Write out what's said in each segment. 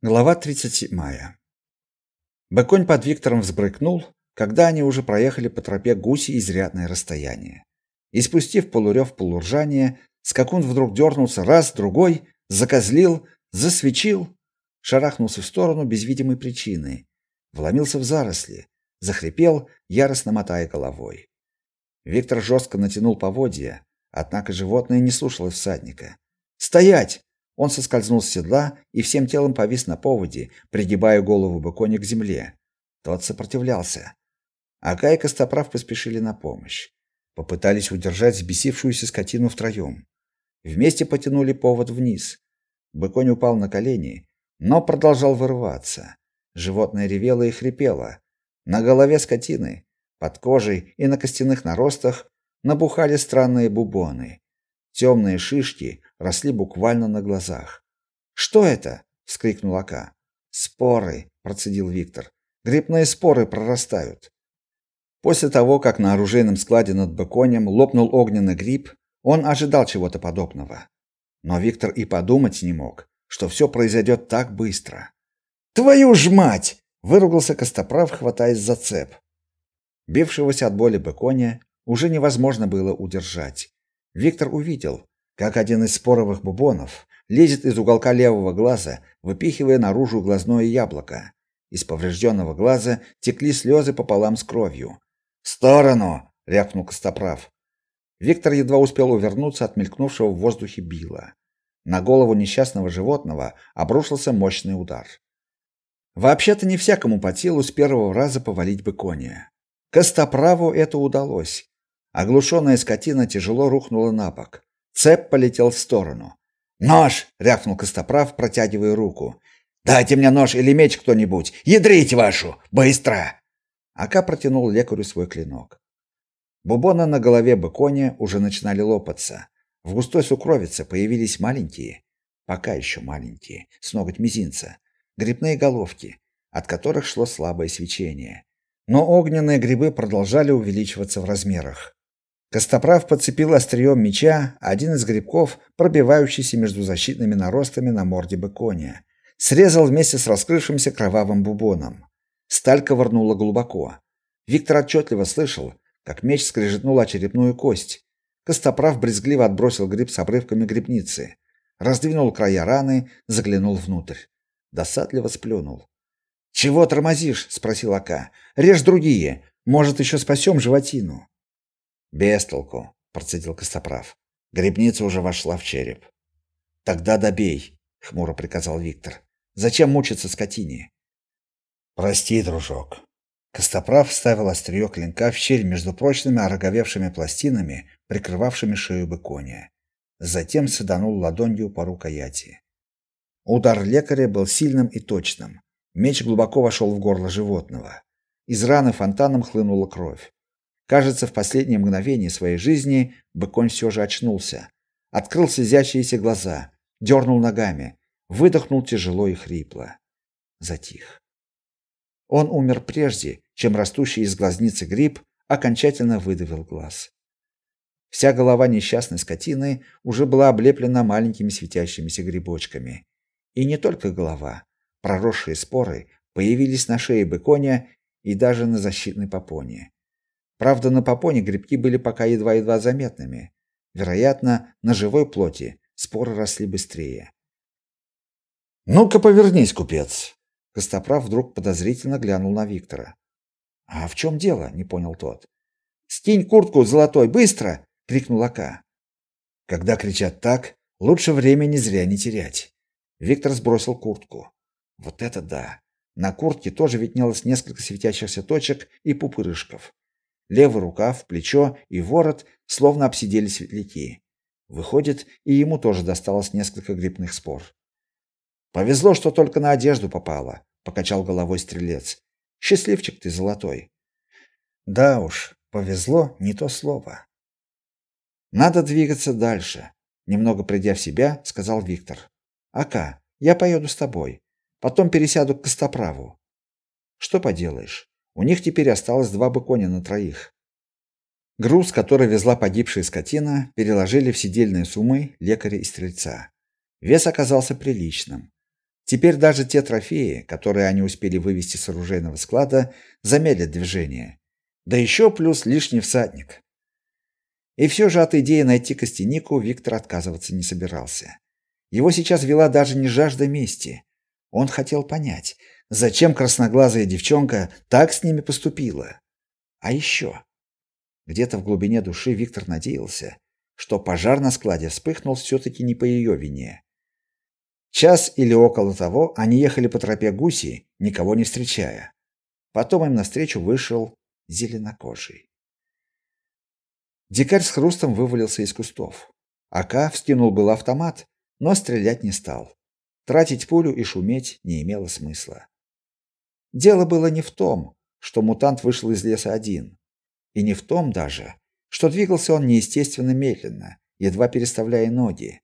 Глава 37. Быконь под Виктором взбрыкнул, когда они уже проехали по тропе гуси изрядное расстояние. И спустив полурев полуржание, скакун вдруг дернулся раз, другой, закозлил, засвечил, шарахнулся в сторону без видимой причины, вломился в заросли, захрипел, яростно мотая головой. Виктор жестко натянул поводья, однако животное не слушалось всадника. «Стоять!» Он соскользнул с седла и всем телом повис на поводе, пригибая голову быконя к земле. Тот сопротивлялся. Ака и Костоправ поспешили на помощь. Попытались удержать взбесившуюся скотину втроем. Вместе потянули повод вниз. Быконь упал на колени, но продолжал вырываться. Животное ревело и хрипело. На голове скотины, под кожей и на костяных наростах набухали странные бубоны. Темные шишки росли буквально на глазах. "Что это?" вскрикнул Ака. "Споры", процедил Виктор. "Грибные споры прорастают". После того, как на оружейном складе над Беконем лопнул огненный гриб, он ожидал чего-то подобного. Но Виктор и подумать не мог, что все произойдет так быстро. "Твою ж мать!" выругался Костоправ, хватаясь за цеп. Бившегося от боли Беконя уже невозможно было удержать. Виктор увидел, как один из споровых бубонов лезет из уголка левого глаза, выпихивая наружу глазное яблоко. Из поврежденного глаза текли слезы пополам с кровью. "В сторону!" рявкнул Костоправ. Виктор едва успел увернуться от мелькнувшего в воздухе била. На голову несчастного животного обрушился мощный удар. Вообще-то не всякому по силу с первого раза повалить бы коня. Костоправу это удалось. Оглушенная скотина тяжело рухнула на бок. Цеп полетел в сторону. «Нож!» — рявкнул Костоправ, протягивая руку. «Дайте мне нож или меч кто-нибудь! Ядрите вашу! Быстро!» Ака протянул лекарю свой клинок. Бубоны на голове быконя уже начинали лопаться. В густой сукровице появились маленькие, пока еще маленькие, с ноготь мизинца, грибные головки, от которых шло слабое свечение. Но огненные грибы продолжали увеличиваться в размерах. Костоправ подцепил острием меча один из грибков, пробивающийся между защитными наростами на морде быконя. Срезал вместе с раскрывшимся кровавым бубоном. Сталь ковырнула глубоко. Виктор отчетливо слышал, как меч скрежетнул о черепную кость. Костоправ брезгливо отбросил гриб с обрывками грибницы, раздвинул края раны, заглянул внутрь. Досадливо сплюнул. «Чего тормозишь?» — спросил Ака. «Режь другие. Может, еще спасем животину». Без толку, процедил Костоправ. Грибница уже вошла в череп. Тогда добей, хмуро приказал Виктор. Зачем мучиться скотине? Прости, дружок. Костоправ вставил острие клинка в щель между прочными ороговевшими пластинами, прикрывавшими шею быконя. Затем саданул ладонью по рукояти. Удар лекаря был сильным и точным. Меч глубоко вошел в горло животного. Из раны фонтаном хлынула кровь. Кажется, в последние мгновения своей жизни Быконь все же очнулся. Открыл слезящиеся глаза, дернул ногами, выдохнул тяжело и хрипло. Затих. Он умер прежде, чем растущий из глазницы гриб окончательно выдавил глаз. Вся голова несчастной скотины уже была облеплена маленькими светящимися грибочками. И не только голова. Проросшие споры появились на шее быконя и даже на защитной попоне. Правда, на попоне грибки были пока едва-едва заметными. Вероятно, на живой плоти споры росли быстрее. «Ну-ка повернись, купец!» Костоправ вдруг подозрительно глянул на Виктора. «А в чем дело?» — не понял тот. «Скинь куртку, золотой, быстро!» — крикнул Ака. Когда кричат так, лучше времени зря не терять. Виктор сбросил куртку. Вот это да! На куртке тоже виднелось несколько светящихся точек и пупырышков. Левый рукав, плечо и ворот словно обсидели светляки. Выходит, и ему тоже досталось несколько грибных спор. Повезло, что только на одежду попало, покачал головой стрелец. Счастливчик ты золотой. Да уж, повезло не то слово. Надо двигаться дальше, немного придя в себя, сказал Виктор. Ака, я поеду с тобой. Потом пересяду к Костоправу. Что поделаешь? У них теперь осталось два быконя на троих. Груз, который везла погибшая скотина, переложили в сидельные суммы лекаря и стрельца. Вес оказался приличным. Теперь даже те трофеи, которые они успели вывести с оружейного склада, замедлят движение. Да еще плюс лишний всадник. И все же от идеи найти Костянику Виктор отказываться не собирался. Его сейчас вела даже не жажда мести. Он хотел понять, зачем красноглазая девчонка так с ними поступила. А еще где-то в глубине души Виктор надеялся, что пожар на складе вспыхнул все таки не по ее вине. Час или около того они ехали по тропе гуси, никого не встречая. Потом им навстречу вышел зеленокожий. Дикарь с хрустом вывалился из кустов. Ака вскинул был автомат, но стрелять не стал. Тратить пулю и шуметь не имело смысла. Дело было не в том, что мутант вышел из леса один, и не в том даже, что двигался он неестественно медленно, едва переставляя ноги.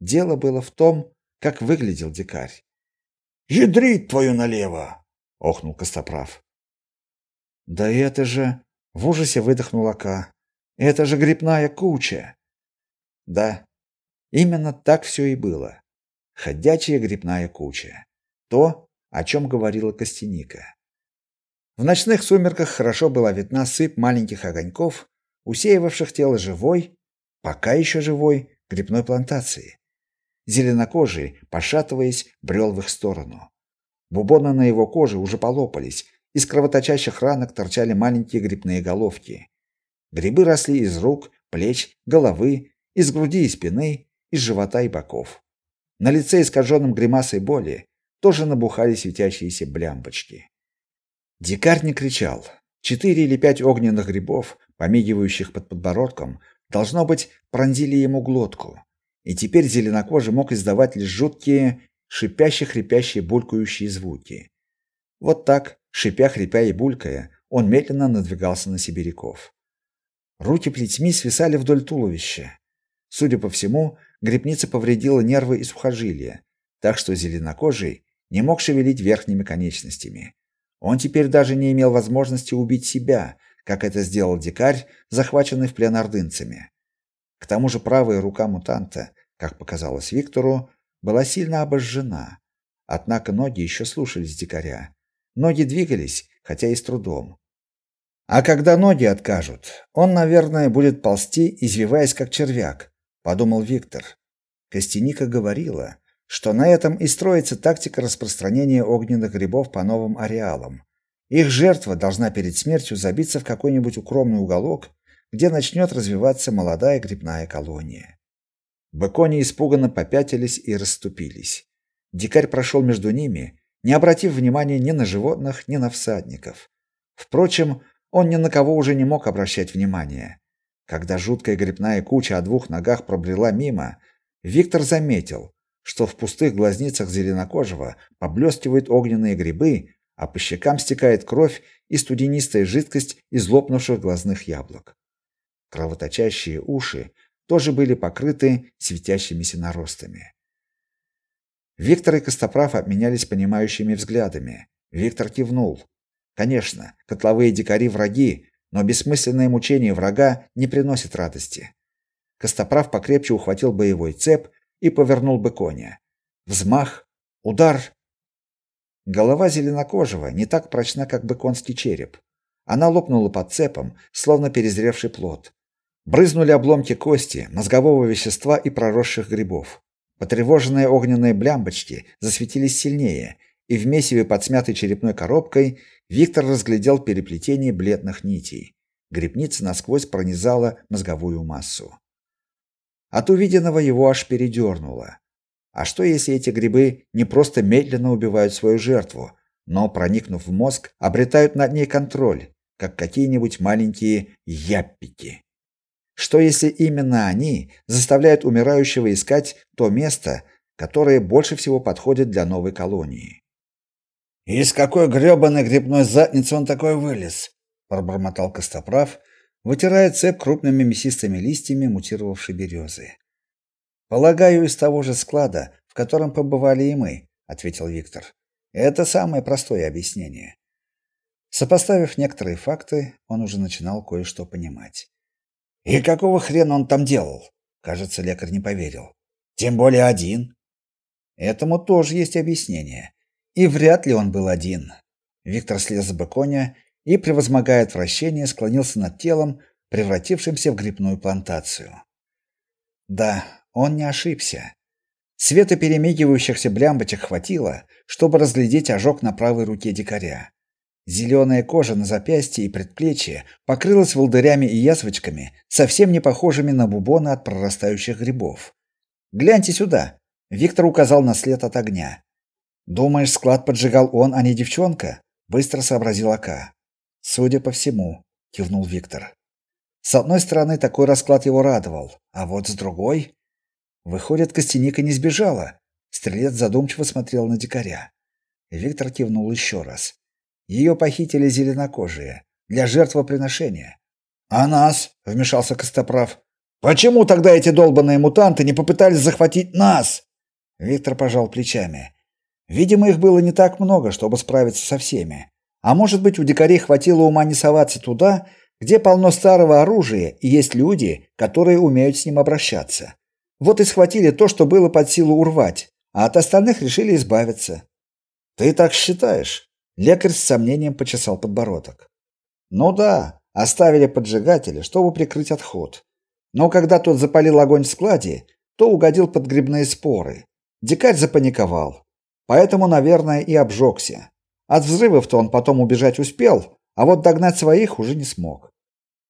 Дело было в том, как выглядел дикарь. «Ядрить твою налево!» — охнул Костоправ. «Да это же...» — в ужасе выдохнул Ака. «Это же грибная куча!» Да, именно так все и было. Ходячая грибная куча. То, о чем говорила Костяника. В ночных сумерках хорошо была видна сыпь маленьких огоньков, усеивавших тело живой, пока еще живой, грибной плантации. Зеленокожий, пошатываясь, брел в их сторону. Бубоны на его коже уже полопались, из кровоточащих ранок торчали маленькие грибные головки. Грибы росли из рук, плеч, головы, из груди и спины, из живота и боков. На лице, искаженном гримасой боли, тоже набухали светящиеся блямбочки. Дикарь не кричал. Четыре или пять огненных грибов, помигивающих под подбородком, должно быть, пронзили ему глотку и теперь зеленокожий мог издавать лишь жуткие, шипящие, хрипящие, булькающие звуки. Вот так, шипя, хрипя и булькая, он медленно надвигался на сибиряков. Руки плетьми свисали вдоль туловища. Судя по всему, грибница повредила нервы и сухожилия, так что зеленокожий не мог шевелить верхними конечностями. Он теперь даже не имел возможности убить себя, как это сделал дикарь, захваченный в плен ордынцами. К тому же правая рука мутанта, как показалось Виктору, была сильно обожжена. Однако ноги еще слушались дикаря. Ноги двигались, хотя и с трудом. А когда ноги откажут, он, наверное, будет ползти, извиваясь как червяк, подумал Виктор. Костяника говорила, что на этом и строится тактика распространения огненных грибов по новым ареалам. Их жертва должна перед смертью забиться в какой-нибудь укромный уголок где начнет развиваться молодая грибная колония. Бекони испуганно попятились и расступились. Дикарь прошел между ними, не обратив внимания ни на животных, ни на всадников. Впрочем, он ни на кого уже не мог обращать внимания. Когда жуткая грибная куча о двух ногах пробрела мимо, Виктор заметил, что в пустых глазницах зеленокожего поблескивают огненные грибы, а по щекам стекает кровь и студенистая жидкость из лопнувших глазных яблок. Кровоточащие уши тоже были покрыты светящимися наростами. Виктор и Костоправ обменялись понимающими взглядами. Виктор кивнул. Конечно, котловые дикари враги, но бессмысленное мучение врага не приносит радости. Костоправ покрепче ухватил боевой цеп и повернул бы коня. Взмах, удар. Голова зеленокожего не так прочна, как бы конский череп. Она лопнула под цепом, словно перезревший плод. Брызнули обломки кости, мозгового вещества и проросших грибов. Потревоженные огненные блямбочки засветились сильнее, и в месиве под смятой черепной коробкой Виктор разглядел переплетение бледных нитей. Грибница насквозь пронизала мозговую массу. От увиденного его аж передернуло. А что если эти грибы не просто медленно убивают свою жертву, но проникнув в мозг, обретают над ней контроль, как какие-нибудь маленькие яппики? Что если именно они заставляют умирающего искать то место, которое больше всего подходит для новой колонии? Из какой грёбаной грибной задницы он такой вылез? пробормотал Костоправ, вытирая цепь крупными мясистыми листьями мутировавшей березы. Полагаю, из того же склада, в котором побывали и мы, ответил Виктор. Это самое простое объяснение. Сопоставив некоторые факты, он уже начинал кое-что понимать. И какого хрена он там делал? Кажется, лекарь не поверил. Тем более один. Этому тоже есть объяснение. И вряд ли он был один. Виктор слез с быконя и, превозмогая отвращение, склонился над телом, превратившимся в грибную плантацию. Да, он не ошибся. Света перемигивающихся блямбочек хватило, чтобы разглядеть ожог на правой руке дикаря. Зеленая кожа на запястье и предплечье покрылась волдырями и язвочками, совсем не похожими на бубоны от прорастающих грибов. Гляньте сюда, Виктор указал на след от огня. Думаешь, склад поджигал он, а не девчонка? быстро сообразил Ака. Судя по всему, кивнул Виктор. С одной стороны, такой расклад его радовал, а вот с другой, выходит, Костяника не сбежала. Стрелец задумчиво смотрел на дикаря. Виктор кивнул еще раз. Ее похитили зеленокожие для жертвоприношения. А нас, вмешался Костоправ. Почему тогда эти долбаные мутанты не попытались захватить нас? Виктор пожал плечами. Видимо, их было не так много, чтобы справиться со всеми. А может быть, у дикарей хватило ума не соваться туда, где полно старого оружия и есть люди, которые умеют с ним обращаться. Вот и схватили то, что было под силу урвать, а от остальных решили избавиться. Ты так считаешь? Лекарь с сомнением почесал подбородок. Ну да, оставили поджигателя, чтобы прикрыть отход. Но когда тот запалил огонь в складе, то угодил под грибные споры. Дикарь запаниковал. Поэтому, наверное, и обжегся. От взрывов-то он потом убежать успел, а вот догнать своих уже не смог.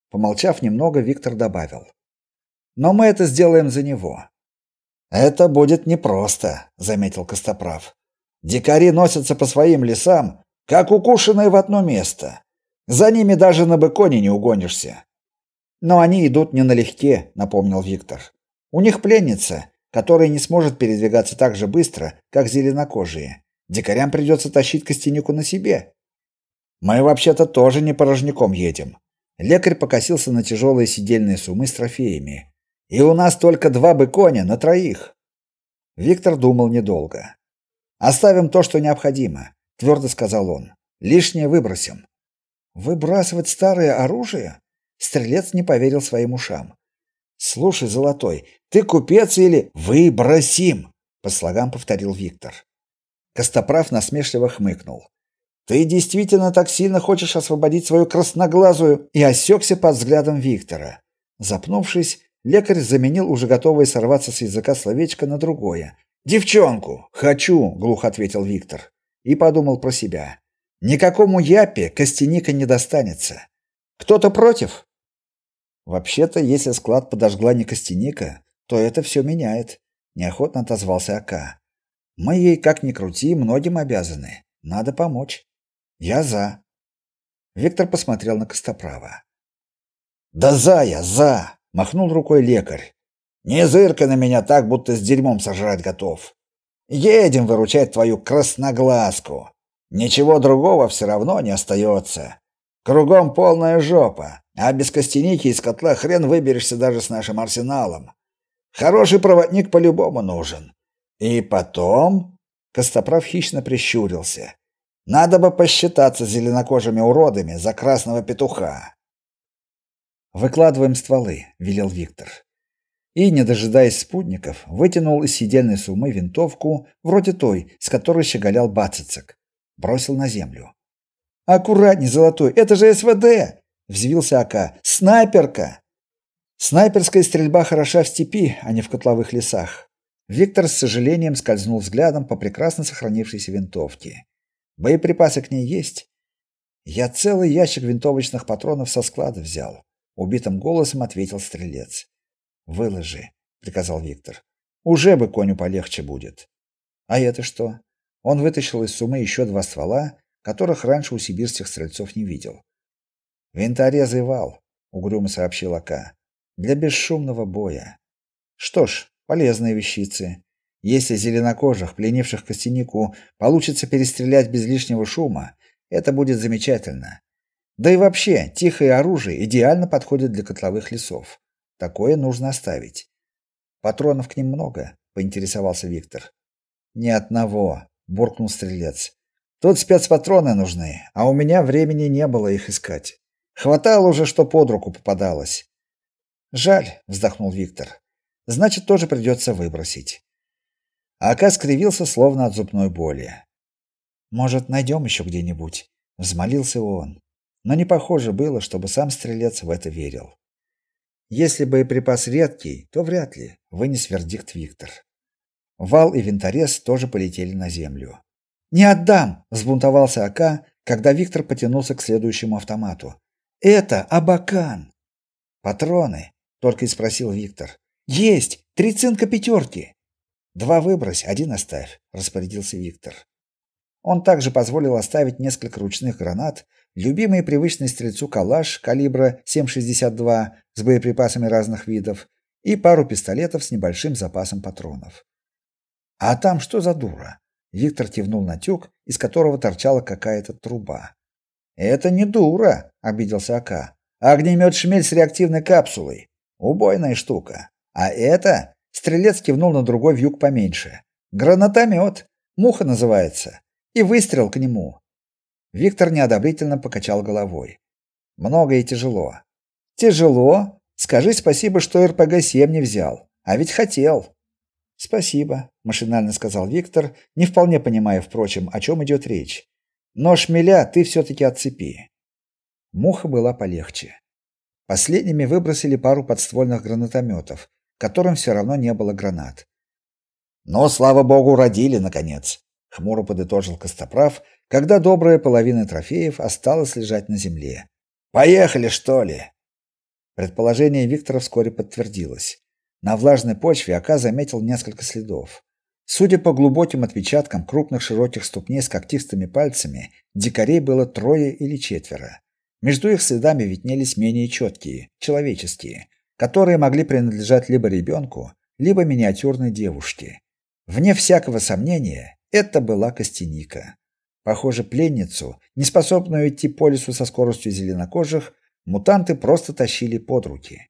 Помолчав немного, Виктор добавил: "Но мы это сделаем за него". "Это будет непросто", заметил Костоправ. "Дикари носятся по своим лесам, как укушенные в одно место. За ними даже на быконе не угонишься". "Но они идут не налегке", напомнил Виктор. "У них пленница, который не сможет передвигаться так же быстро, как зеленокожие. Дикарям придется тащить костянику на себе. Мы вообще-то тоже не порожняком едем. Лекарь покосился на тяжелые сидельные сумы с трофеями. И у нас только два быконя на троих. Виктор думал недолго. Оставим то, что необходимо, твердо сказал он. Лишнее выбросим. Выбрасывать старое оружие? Стрелец не поверил своим ушам. Слушай, Золотой, ты купец или выбросим? По слогам повторил Виктор. Костоправ насмешливо хмыкнул. Ты действительно так сильно хочешь освободить свою красноглазую и осекся под взглядом Виктора. Запнувшись, лекарь заменил уже готовое сорваться с языка словечко на другое. Девчонку хочу, глухо ответил Виктор и подумал про себя. Никакому япе костяника не достанется. Кто-то против? Вообще-то, если склад подожгла не Костяника, то это все меняет, неохотно отозвался Ака. Мы ей как ни крути, многим обязаны. Надо помочь. Я за. Виктор посмотрел на Костоправа. Да за я, за, махнул рукой лекарь. Не зыркай на меня так, будто с дерьмом сожрать готов. Едем выручать твою красноглазку. Ничего другого все равно не остается. Кругом полная жопа. А без костяники из котла хрен выберешься даже с нашим арсеналом. Хороший проводник по-любому нужен. И потом Костоправ хищно прищурился. Надо бы посчитаться с зеленокожими уродами за красного петуха. Выкладываем стволы, велел Виктор. И, не дожидаясь спутников, вытянул из сидельной сумы винтовку, вроде той, с которой щеголял Бацицек. Бросил на землю. Аккуратней, золотой, это же СВД взвился Ака. Снайперка. Снайперская стрельба хороша в степи, а не в котловых лесах. Виктор с сожалением скользнул взглядом по прекрасно сохранившейся винтовке. Боеприпасы к ней есть. Я целый ящик винтовочных патронов со склада взял, убитым голосом ответил стрелец. Выложи, приказал Виктор. Уже бы коню полегче будет. А это что? Он вытащил из сумы еще два ствола, которых раньше у сибирских стрельцов не видел. Винторезы вал, угрюмо сообщил Ака. Для бесшумного боя. Что ж, полезные вещицы. Если зеленокожих, пленивших костянику, получится перестрелять без лишнего шума, это будет замечательно. Да и вообще, тихое оружие идеально подходит для котловых лесов. Такое нужно оставить. Патронов к ним много, поинтересовался Виктор. Ни одного, буркнул стрелец. Тут спецпатроны нужны, а у меня времени не было их искать. Хватало уже, что под руку попадалось. Жаль, вздохнул Виктор. Значит, тоже придется выбросить. Ака скривился словно от зубной боли. Может, найдем еще где-нибудь, взмолился он. Но не похоже было, чтобы сам стрелец в это верил. Если боеприпас редкий, то вряд ли, вынес вердикт Виктор. Вал и винторез тоже полетели на землю. Не отдам, взбунтовался Ака, когда Виктор потянулся к следующему автомату. Это Абакан. Патроны, только и спросил Виктор. Есть, три цинка пятерки. Два выбрось, один оставь, распорядился Виктор. Он также позволил оставить несколько ручных гранат, любимый привычный стрельцу калаш калибра 7,62 с боеприпасами разных видов и пару пистолетов с небольшим запасом патронов. А там что за дура? Виктор кивнул на тюк, из которого торчала какая-то труба. Это не дура, обиделся Ака. Огнемет шмель с реактивной капсулой. Убойная штука. А это Стрелец кивнул на другой вьюг поменьше. Гранатомет. Муха называется. И выстрел к нему. Виктор неодобрительно покачал головой. Много и тяжело. Тяжело? Скажи спасибо, что РПГ-7 не взял. А ведь хотел. Спасибо, машинально сказал Виктор, не вполне понимая, впрочем, о чем идет речь. Но шмеля ты все таки отцепи. Муха была полегче. Последними выбросили пару подствольных гранатометов, которым все равно не было гранат. Но слава богу, родили наконец, хмуро подытожил Костоправ, когда добрая половина трофеев осталась лежать на земле. Поехали, что ли? Предположение Виктора вскоре подтвердилось. На влажной почве Ака заметил несколько следов. Судя по глубоким отпечаткам крупных широких ступней с когтистыми пальцами, дикарей было трое или четверо. Между их следами виднелись менее четкие, человеческие, которые могли принадлежать либо ребенку, либо миниатюрной девушке. Вне всякого сомнения, это была Костяника. Похоже, пленницу, неспособную идти по лесу со скоростью зеленокожих, мутанты просто тащили под руки.